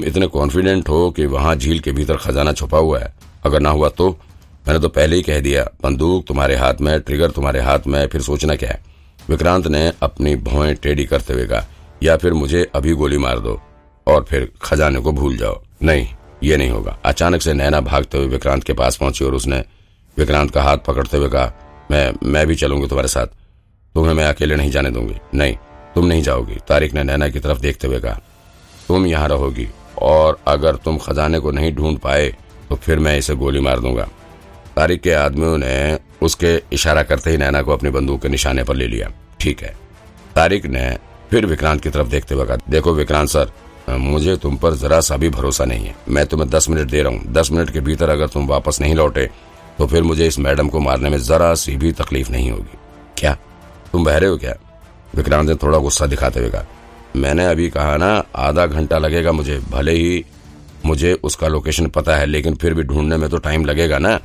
तुम इतने कॉन्फिडेंट हो कि वहाँ झील के भीतर खजाना छुपा हुआ है। अगर ना हुआ तो? मैंने तो पहले ही कह दिया, बंदूक तुम्हारे हाथ में ट्रिगर तुम्हारे हाथ में, फिर सोचना क्या है? विक्रांत ने अपनी भौएँ टेढ़ी करते हुए कहा, या फिर मुझे अभी गोली मार दो और फिर खजाने को भूल जाओ। नहीं, ये नहीं होगा। अचानक से नैना भागते हुए विक्रांत के पास पहुँची और उसने विक्रांत का हाथ पकड़ते हुए कहा, मैं मैं भी चलूँगी तुम्हारे साथ। तुम्हें मैं अकेले नहीं जाने दूँगी। नहीं, तुम नहीं जाओगी। तारिक ने नैना की तरफ़ देखते हुए कहा, तुम यहाँ रहोगी और अगर तुम खजाने को नहीं ढूंढ पाए तो फिर मैं इसे गोली मार दूँगा। तारिक के आदमियों ने उसके इशारा करते ही नैना को अपनी बंदूक के निशाने पर ले लिया। ठीक है। तारिक ने फिर विक्रांत की तरफ़ देखते हुए कहा, देखो विक्रांत सर, मुझे तुम पर जरा सा भी भरोसा नहीं है। मैं तुम्हें दस मिनट दे रहा हूँ। दस मिनट के भीतर अगर तुम वापस नहीं लौटे तो फिर मुझे इस मैडम को मारने में जरा सी भी तकलीफ़ नहीं होगी। क्या? तुम बहरे हो क्या? विक्रांत ने थोड़ा गुस्सा दिखाते हुए कहा मैंने अभी कहा ना, आधा घंटा लगेगा मुझे, भले ही मुझे उसका लोकेशन पता है, लेकिन फिर भी ढूँढने में तो टाइम लगेगा ना।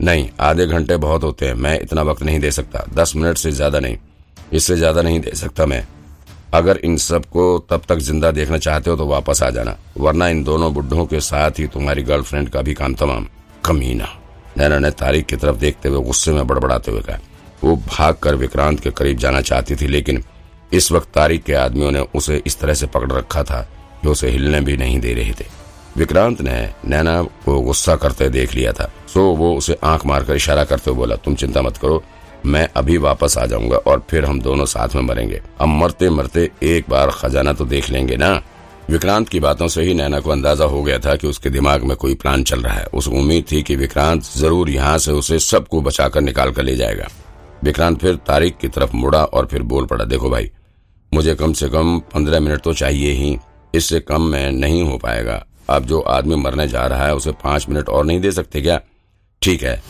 नहीं, आधे घंटे बहुत होते हैं, मैं इतना वक्त नहीं दे सकता। दस मिनट से ज़्यादा नहीं, इससे ज़्यादा नहीं दे सकता मैं। अगर इन सबको तब तक ज़िंदा देखना चाहते हो तो वापस आ जाना, वरना इन दोनों बुढ़ों के साथ ही तुम्हारी गर्लफ्रेंड का भी काम तमाम कमीना। नैना ने तारीख की तरफ़ देखते हुए गुस्से में बड़बड़ाते हुए कहा, वो भागकर विक्रांत के करीब जाना चाहती थी, लेकिन इस वक्त तारिक के आदमियों ने उसे इस तरह से पकड़ रखा था कि उसे हिलने भी नहीं दे रहे थे। विक्रांत ने नैना को गुस्सा करते देख लिया था। सो वो उसे आँख मारकर इशारा करते हुए बोला, तुम चिंता मत करो, मैं अभी वापस आ जाऊँगा और फिर हम दोनों साथ में मरेंगे। अब मरते मरते एक बार खजाना तो देख लेंगे ना? विक्रांत की बातों से ही नैना को अंदाज़ा हो गया था कि उसके दिमाग में कोई प्लान चल रहा है। उसे उम्मीद थी कि विक्रांत ज़रूर यहाँ से उसे सबको बचाकर निकाल कर ले जाएगा। विक्रांत फिर तारिक की तरफ़ मुड़ा और फिर बोल पड़ा, देखो भाई मुझे कम से कम पंद्रह मिनट तो चाहिए ही। इससे कम में नहीं हो पाएगा। अब जो आदमी मरने जा रहा है, उसे पाँच मिनट और नहीं दे सकते क्या? ठीक है।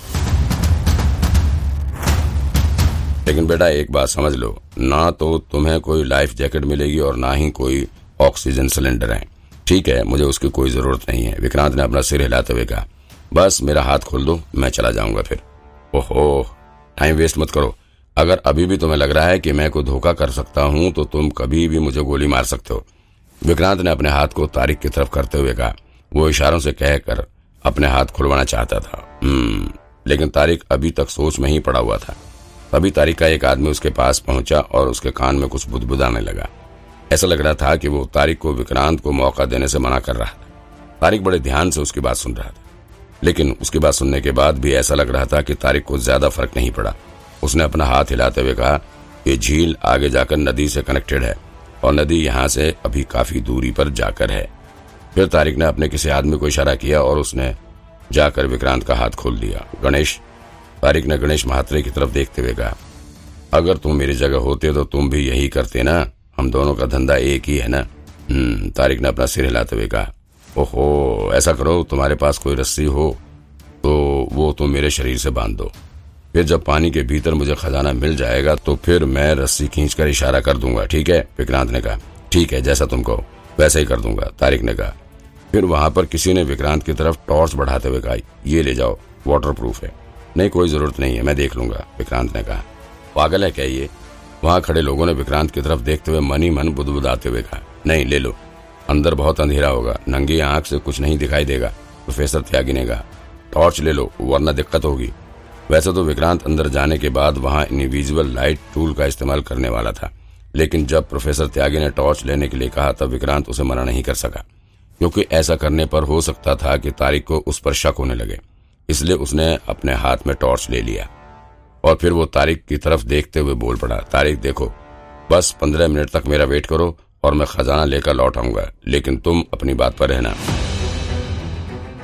लेकिन बेटा, एक बात समझ लो। ना तो तुम्हें कोई लाइफ जैकेट मिलेगी और ना ही कोई ऑक्सीजन सिलेंडर है। ठीक है, मुझे उसकी कोई ज़रूरत नहीं है। विक्रांत ने अपना सिर हिलाते हुए कहा, बस मेरा हाथ खोल दो, मैं चला जाऊँगा फिर। ओहो टाइम वेस्ट मत करो। अगर अभी भी तुम्हें लग रहा है कि मैं कोई धोखा कर सकता हूँ तो तुम कभी भी मुझे गोली मार सकते हो। विक्रांत ने अपने हाथ को तारिक की तरफ़ करते हुए कहा। वो इशारों से कहकर अपने हाथ खुलवाना चाहता था। हम्म लेकिन तारिक अभी तक सोच में ही पड़ा हुआ था। तभी तारिक का एक आदमी उसके पास पहुँचा और उसके कान में कुछ बुदबुदाने लगा। ऐसा लग रहा था कि वो तारिक को विक्रांत को मौका देने से मना कर रहा था। तारिक बड़े ध्यान से उसकी बात सुन रहा था। लेकिन उसकी बात सुनने के बाद भी ऐसा लग रहा था कि तारिक को ज़्यादा फ़र्क नहीं पड़ा। उसने अपना हाथ हिलाते हुए कहा, ये झील आगे जाकर नदी से कनेक्टेड है और नदी यहाँ से अभी काफ़ी दूरी पर जाकर है। फिर तारिक ने अपने किसी आदमी को इशारा किया और उसने जाकर विक्रांत का हाथ खोल दिया। गणेश, तारिक ने गणेश महात्रे की तरफ़ देखते हुए कहा, अगर तुम मेरी जगह होते तो तुम भी यही करते ना? हम दोनों का धंधा एक ही है ना? हम्म तारिक ने अपना सिर हिलाते हुए कहा, ओहो, ऐसा करो, तुम्हारे पास कोई रस्सी हो तो वो तुम मेरे शरीर से बाँध दो। फिर जब पानी के भीतर मुझे खजाना मिल जाएगा तो फिर मैं रस्सी खींचकर इशारा कर दूँगा, ठीक है? विक्रांत ने कहा, ठीक है, जैसा तुम कहो वैसा ही कर दूँगा, तारिक ने कहा। फिर वहाँ पर किसी ने विक्रांत की तरफ़ टॉर्च बढ़ाते हुए कहा, ये ले जाओ वाटर प्रूफ है। नहीं, कोई ज़रूरत नहीं है, मैं देख लूँगा, विक्रांत ने कहा। पागल है क्या ये? वहाँ खड़े लोगों ने विक्रांत की तरफ़ देखते हुए मनी मन बुदबुदाते हुए कहा, नहीं, ले लो, अंदर बहुत अंधेरा होगा, नंगी आँख से कुछ नहीं दिखाई देगा, प्रोफेसर त्यागी ने कहा। टॉर्च ले लो, वरना दिक्कत होगी। वैसे तो विक्रांत अंदर जाने के बाद वहाँ इनविजुअल लाइट टूल का इस्तेमाल करने वाला था। लेकिन जब प्रोफेसर त्यागी ने टॉर्च लेने के लिए कहा, तब विक्रांत उसे मना नहीं कर सका। क्योंकि ऐसा करने पर हो सकता था कि तारिक को उस पर शक होने लगे। इसलिए उसने अपने हाथ में टॉर्च ले लिया। और फिर वो तारिक की तरफ़ देखते हुए बोल पड़ा, तारिक, देखो, बस पंद्रह मिनट तक मेरा वेट करो और मैं खजाना लेकर लौट आऊँगा। लेकिन तुम अपनी बात पर रहना।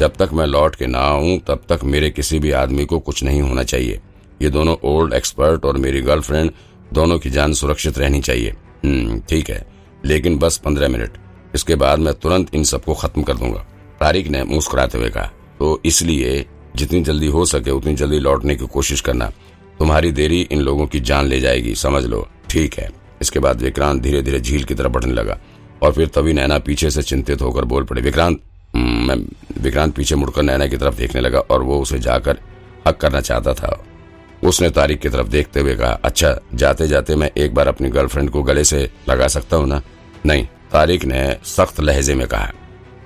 जब तक मैं लौट के ना आऊँ तब तक मेरे किसी भी आदमी को कुछ नहीं होना चाहिए। ये दोनों ओल्ड एक्सपर्ट और मेरी गर्लफ्रेंड दोनों की जान सुरक्षित रहनी चाहिए। हम्म ठीक है। लेकिन बस पंद्रह मिनट। इसके बाद मैं तुरंत इन सबको खत्म कर दूँगा। तारिक ने मुस्कुराते हुए कहा तो इसलिए जितनी जल्दी हो सके उतनी जल्दी लौटने की कोशिश करना। तुम्हारी देरी इन लोगों की जान ले जाएगी समझ लो। ठीक है। इसके बाद विक्रांत धीरे धीरे झील की तरफ़ बढ़ने लगा और फिर तभी नैना पीछे से चिंतित होकर बोल पड़े विक्रांत हम्म, मैं विक्रांत पीछे मुड़कर नैना की तरफ़ देखने लगा और वो उसे जाकर हक करना चाहता था। उसने तारिक की तरफ़ देखते हुए कहा अच्छा जाते जाते मैं एक बार अपनी गर्लफ्रेंड को गले से लगा सकता हूँ ना? नहीं तारिक ने सख्त लहजे में कहा।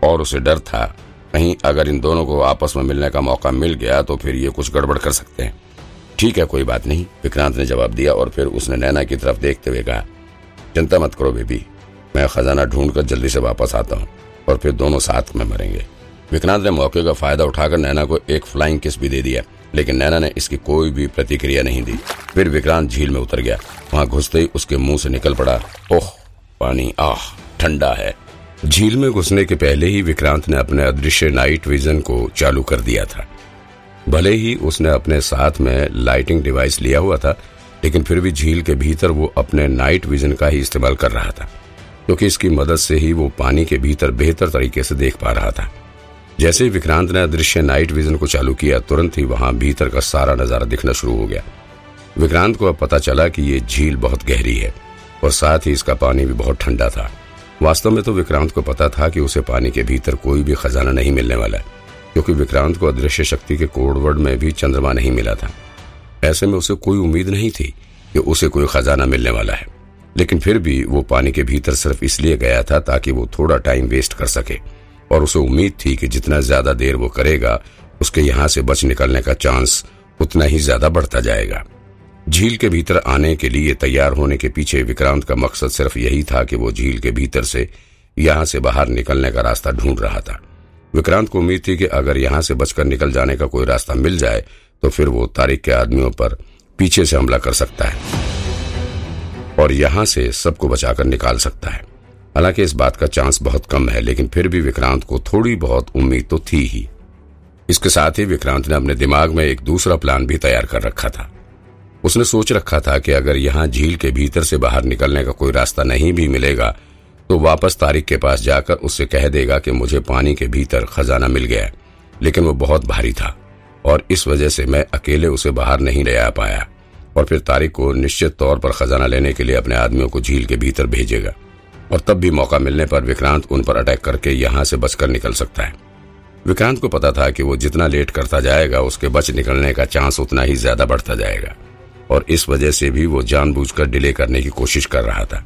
और उसे डर था, कहीं अगर इन दोनों को आपस में मिलने का मौका मिल गया तो फिर ये कुछ गड़बड़ कर सकते हैं। ठीक है, कोई बात नहीं, विक्रांत ने जवाब दिया और फिर उसने नैना की तरफ़ देखते हुए कहा, चिंता मत करो बेबी, मैं खजाना ढूंढकर जल्दी से वापस आता हूँ और फिर दोनों साथ में मरेंगे। विक्रांत ने मौके का फ़ायदा उठाकर नैना को एक फ्लाइंग किस भी दे दिया, लेकिन नैना ने इसकी कोई भी प्रतिक्रिया नहीं दी। फिर विक्रांत झील में उतर गया। वहाँ घुसते ही उसके मुँह से निकल पड़ा, ओह, पानी, आह, ठंडा है। झील में घुसने के पहले ही विक्रांत ने अपने अदृश्य नाइट विजन को चालू कर दिया था। भले ही उसने अपने साथ में लाइटिंग डिवाइस लिया हुआ था, लेकिन फिर भी झील के भीतर वो अपने नाइट विजन का ही इस्तेमाल कर रहा था, क्योंकि इसकी मदद से ही वो पानी के भीतर बेहतर तरीके से देख पा रहा था। जैसे ही विक्रांत ने अदृश्य नाइट विजन को चालू किया, तुरंत ही वहाँ भीतर का सारा नज़ारा दिखना शुरू हो गया। विक्रांत को अब पता चला कि ये झील बहुत गहरी है और साथ ही इसका पानी भी बहुत ठंडा था। वास्तव में तो विक्रांत को पता था कि उसे पानी के भीतर कोई भी खजाना नहीं मिलने वाला, क्योंकि विक्रांत को अदृश्य शक्ति के कोडवर्ड में भी चंद्रमा नहीं मिला था। ऐसे में उसे कोई उम्मीद नहीं थी कि उसे कोई खजाना मिलने वाला है। लेकिन फिर भी वो पानी के भीतर सिर्फ़ इसलिए गया था ताकि वो थोड़ा टाइम वेस्ट कर सके। और उसे उम्मीद थी कि जितना ज़्यादा देर वो करेगा, उसके यहाँ से बच निकलने का चांस उतना ही ज़्यादा बढ़ता जाएगा। झील के भीतर आने के लिए तैयार होने के पीछे विक्रांत का मकसद सिर्फ़ यही था कि वो झील के भीतर से यहाँ से बाहर निकलने का रास्ता ढूंढ रहा था। विक्रांत को उम्मीद थी कि अगर यहाँ से बचकर निकल जाने का कोई रास्ता मिल जाए तो फिर वो तारिक के आदमियों पर पीछे से हमला कर सकता है और यहाँ से सबको बचाकर निकाल सकता है। हालाँकि इस बात का चांस बहुत कम है, लेकिन फिर भी विक्रांत को थोड़ी बहुत उम्मीद तो थी ही। इसके साथ ही विक्रांत ने अपने दिमाग में एक दूसरा प्लान भी तैयार कर रखा था। उसने सोच रखा था कि अगर यहाँ झील के भीतर से बाहर निकलने का कोई रास्ता नहीं भी मिलेगा तो वापस तारिक के पास जाकर उससे कह देगा कि मुझे पानी के भीतर खजाना मिल गया लेकिन वो बहुत भारी था, और इस वजह से मैं अकेले उसे बाहर नहीं ले आ पाया, और फिर तारिक को निश्चित तौर पर खजाना लेने के लिए अपने आदमियों को झील के भीतर भेजेगा। और तब भी मौका मिलने पर विक्रांत उन पर अटैक करके यहाँ से बचकर निकल सकता है। विक्रांत को पता था कि वो जितना लेट करता जाएगा, उसके बच निकलने का चांस उतना ही ज़्यादा बढ़ता जाएगा। और इस वजह से भी वो जानबूझकर डिले करने की कोशिश कर रहा था।